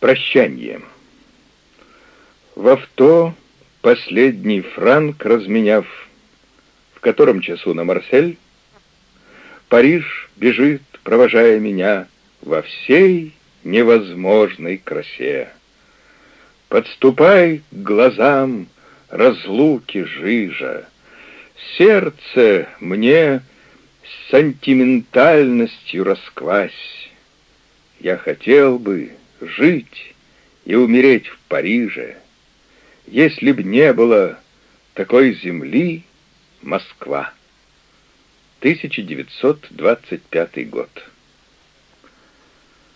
Прощание. В авто последний франк разменяв, в котором часу на Марсель, Париж бежит, провожая меня во всей невозможной красе. Подступай к глазам разлуки жижа, Сердце мне с сентиментальностью расквась. Я хотел бы жить и умереть в Париже, если б не было такой земли Москва. 1925 год.